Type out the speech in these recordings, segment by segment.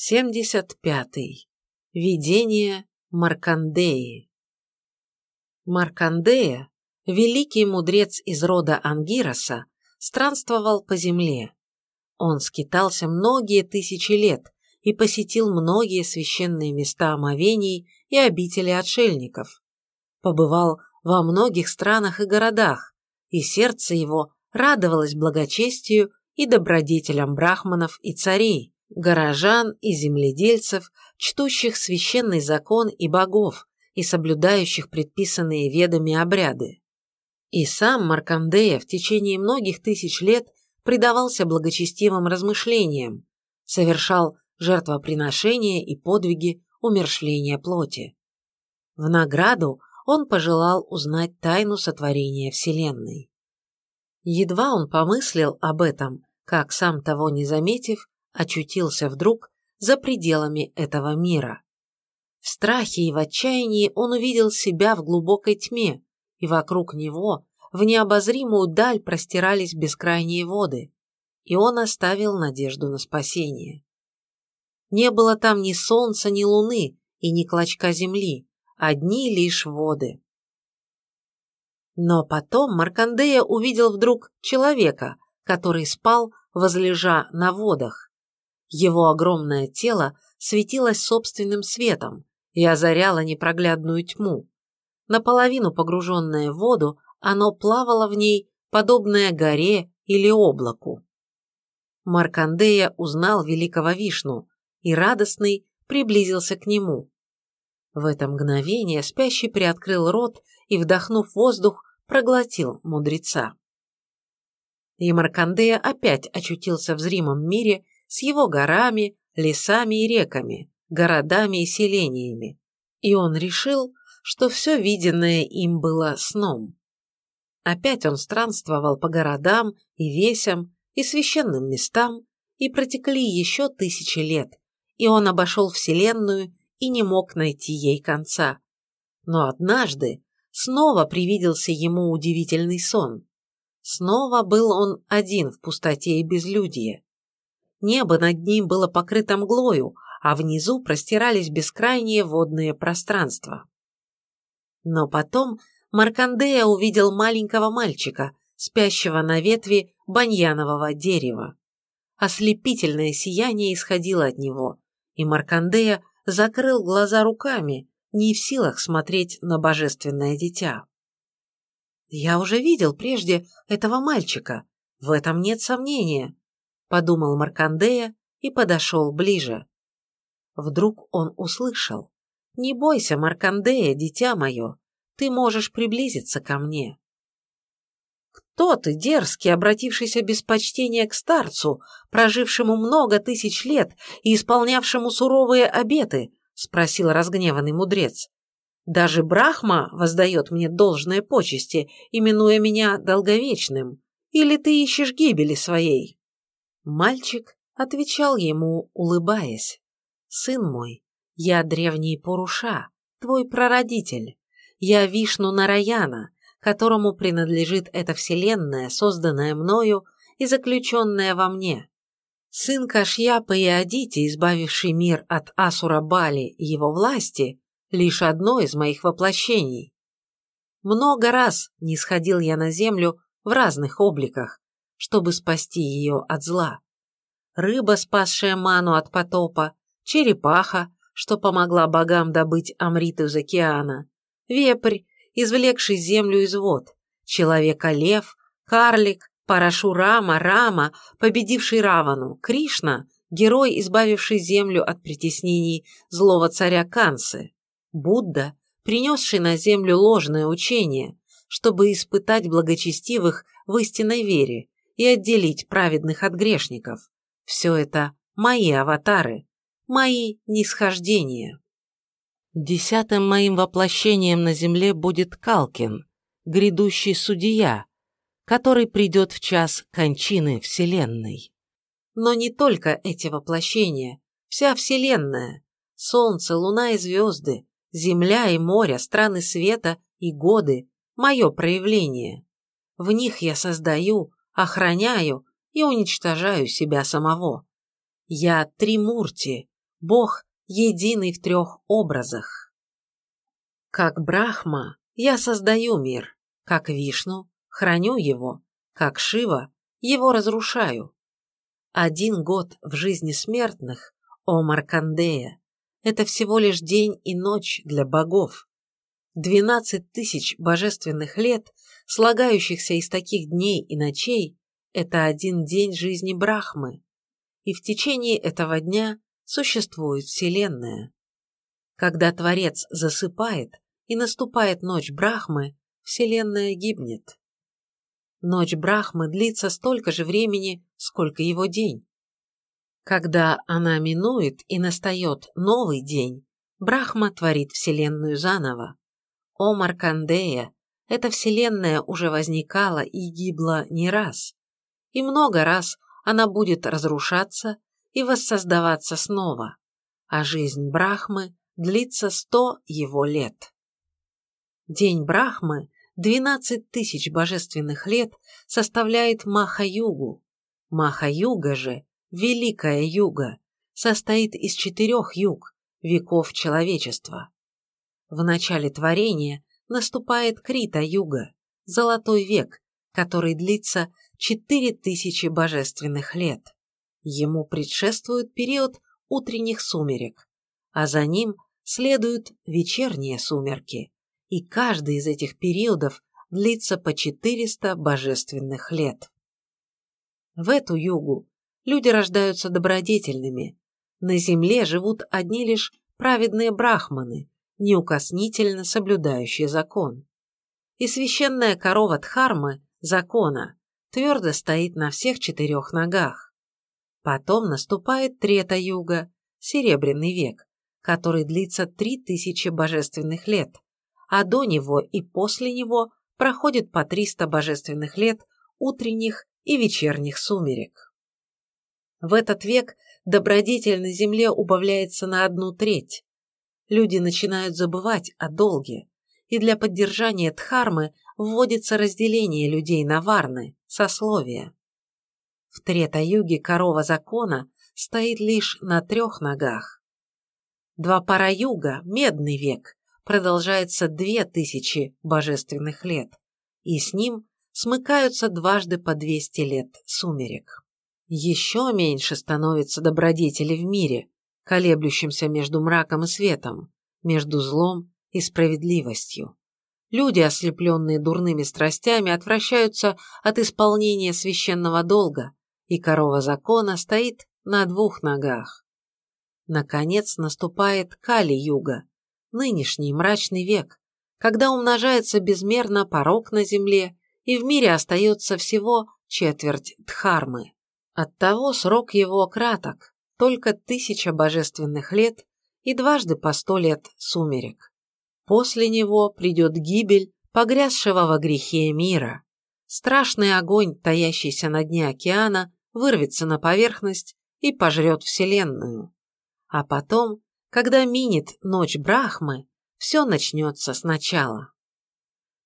75. Видение Маркандеи Маркандея, великий мудрец из рода Ангироса, странствовал по земле. Он скитался многие тысячи лет и посетил многие священные места омовений и обители отшельников. Побывал во многих странах и городах, и сердце его радовалось благочестию и добродетелям брахманов и царей, горожан и земледельцев, чтущих священный закон и богов и соблюдающих предписанные ведами обряды. И сам Маркандея в течение многих тысяч лет предавался благочестивым размышлениям, совершал жертвоприношения и подвиги умершления плоти. В награду он пожелал узнать тайну сотворения Вселенной. Едва он помыслил об этом, как, сам того не заметив, очутился вдруг за пределами этого мира. В страхе и в отчаянии он увидел себя в глубокой тьме, и вокруг него в необозримую даль простирались бескрайние воды, и он оставил надежду на спасение. Не было там ни солнца, ни луны и ни клочка земли, одни лишь воды. Но потом Маркандея увидел вдруг человека, который спал, возлежа на водах. Его огромное тело светилось собственным светом и озаряло непроглядную тьму. Наполовину погруженное в воду, оно плавало в ней, подобное горе или облаку. Маркандея узнал великого Вишну и радостный приблизился к нему. В это мгновение спящий приоткрыл рот и, вдохнув воздух, проглотил мудреца. И Маркандея опять очутился в зримом мире с его горами, лесами и реками, городами и селениями. И он решил, что все виденное им было сном. Опять он странствовал по городам и весям и священным местам, и протекли еще тысячи лет, и он обошел Вселенную и не мог найти ей конца. Но однажды снова привиделся ему удивительный сон. Снова был он один в пустоте и безлюдье. Небо над ним было покрыто мглою, а внизу простирались бескрайние водные пространства. Но потом Маркандея увидел маленького мальчика, спящего на ветви баньянового дерева. Ослепительное сияние исходило от него, и Маркандея закрыл глаза руками, не в силах смотреть на божественное дитя. «Я уже видел прежде этого мальчика, в этом нет сомнения», подумал Маркандея и подошел ближе. Вдруг он услышал. «Не бойся, Маркандея, дитя мое, ты можешь приблизиться ко мне». «Кто ты, дерзкий, обратившийся без почтения к старцу, прожившему много тысяч лет и исполнявшему суровые обеты?» – спросил разгневанный мудрец. «Даже Брахма воздает мне должные почести, именуя меня долговечным. Или ты ищешь гибели своей?» Мальчик отвечал ему, улыбаясь. «Сын мой, я древний Пуруша, твой прародитель. Я Вишну Нараяна, которому принадлежит эта вселенная, созданная мною и заключенная во мне. Сын Кашьяпа и Адити, избавивший мир от Асура Бали и его власти, лишь одно из моих воплощений. Много раз не сходил я на землю в разных обликах, чтобы спасти ее от зла. Рыба, спасшая ману от потопа, черепаха, что помогла богам добыть амрит из океана, вепрь, извлекший землю из вод, человека-лев, карлик, Парашурама, Рама, победивший Равану, Кришна, герой, избавивший землю от притеснений злого царя Кансы, Будда, принесший на землю ложное учение, чтобы испытать благочестивых в истинной вере, и отделить праведных от грешников. Все это мои аватары, мои нисхождения. Десятым моим воплощением на земле будет Калкин, грядущий судья, который придет в час кончины Вселенной. Но не только эти воплощения, вся Вселенная, Солнце, Луна и звезды, Земля и море, страны света и годы – мое проявление. В них я создаю, охраняю и уничтожаю себя самого. Я Тримурти, Бог единый в трех образах. Как Брахма я создаю мир, как Вишну храню его, как Шива его разрушаю. Один год в жизни смертных, о Маркандея, это всего лишь день и ночь для богов. Двенадцать тысяч божественных лет, слагающихся из таких дней и ночей, это один день жизни Брахмы. И в течение этого дня существует Вселенная. Когда Творец засыпает и наступает ночь Брахмы, Вселенная гибнет. Ночь Брахмы длится столько же времени, сколько его день. Когда она минует и настает новый день, Брахма творит Вселенную заново. О Маркандея, эта Вселенная уже возникала и гибла не раз. И много раз она будет разрушаться и воссоздаваться снова, а жизнь Брахмы длится сто его лет. День Брахмы, 12 тысяч божественных лет, составляет Маха-югу. Маха-юга же, Великая Юга, состоит из четырех юг, веков человечества. В начале творения наступает Крита-юга, Золотой век, который длится четыре тысячи божественных лет. Ему предшествует период утренних сумерек, а за ним следуют вечерние сумерки, и каждый из этих периодов длится по 400 божественных лет. В эту югу люди рождаются добродетельными, на земле живут одни лишь праведные брахманы, неукоснительно соблюдающие закон. И священная корова Дхармы, закона, твердо стоит на всех четырех ногах. Потом наступает Трета-юга, Серебряный век, который длится три тысячи божественных лет, а до него и после него проходит по 300 божественных лет утренних и вечерних сумерек. В этот век добродетель на земле убавляется на одну треть. Люди начинают забывать о долге, и для поддержания дхармы вводится разделение людей на варны, сословия. В Трета-юге корова закона стоит лишь на трех ногах. Два пара юга, медный век, продолжается две тысячи божественных лет, и с ним смыкаются дважды по двести лет сумерек. Еще меньше становится добродетели в мире, колеблющимся между мраком и светом, между злом и справедливостью. Люди, ослепленные дурными страстями, отвращаются от исполнения священного долга и корова закона стоит на двух ногах. Наконец наступает Кали-юга, нынешний мрачный век, когда умножается безмерно порог на земле, и в мире остается всего четверть Дхармы. Оттого срок его краток, только тысяча божественных лет и дважды по сто лет сумерек. После него придет гибель погрязшего во грехе мира. Страшный огонь, таящийся на дне океана, вырвется на поверхность и пожрет Вселенную. А потом, когда минет ночь Брахмы, все начнется сначала.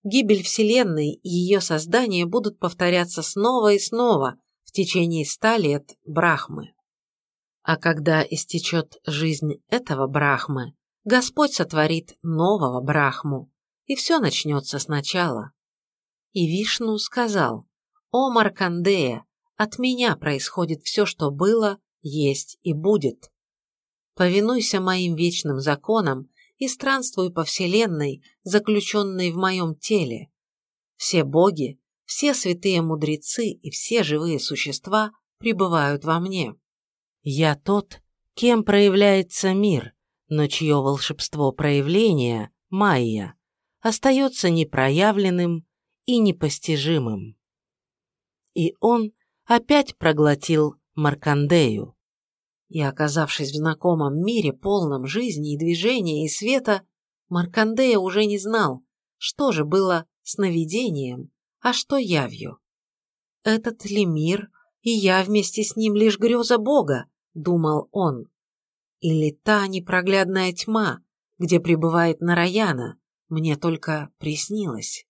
Гибель Вселенной и ее создание будут повторяться снова и снова в течение ста лет Брахмы. А когда истечет жизнь этого Брахмы, Господь сотворит нового Брахму, и все начнется сначала. И Вишну сказал, «О Маркандея, от меня происходит все, что было, есть и будет. Повинуйся моим вечным законам и странствуй по вселенной, заключенной в моем теле. Все боги, все святые мудрецы и все живые существа пребывают во мне. Я тот, кем проявляется мир, но чье волшебство проявления, майя, остается непроявленным и непостижимым. И он опять проглотил Маркандею. И, оказавшись в знакомом мире, полном жизни и движения и света, Маркандея уже не знал, что же было сновидением, а что явью. «Этот ли мир, и я вместе с ним лишь греза Бога?» — думал он. «Или та непроглядная тьма, где пребывает Нараяна, мне только приснилось?»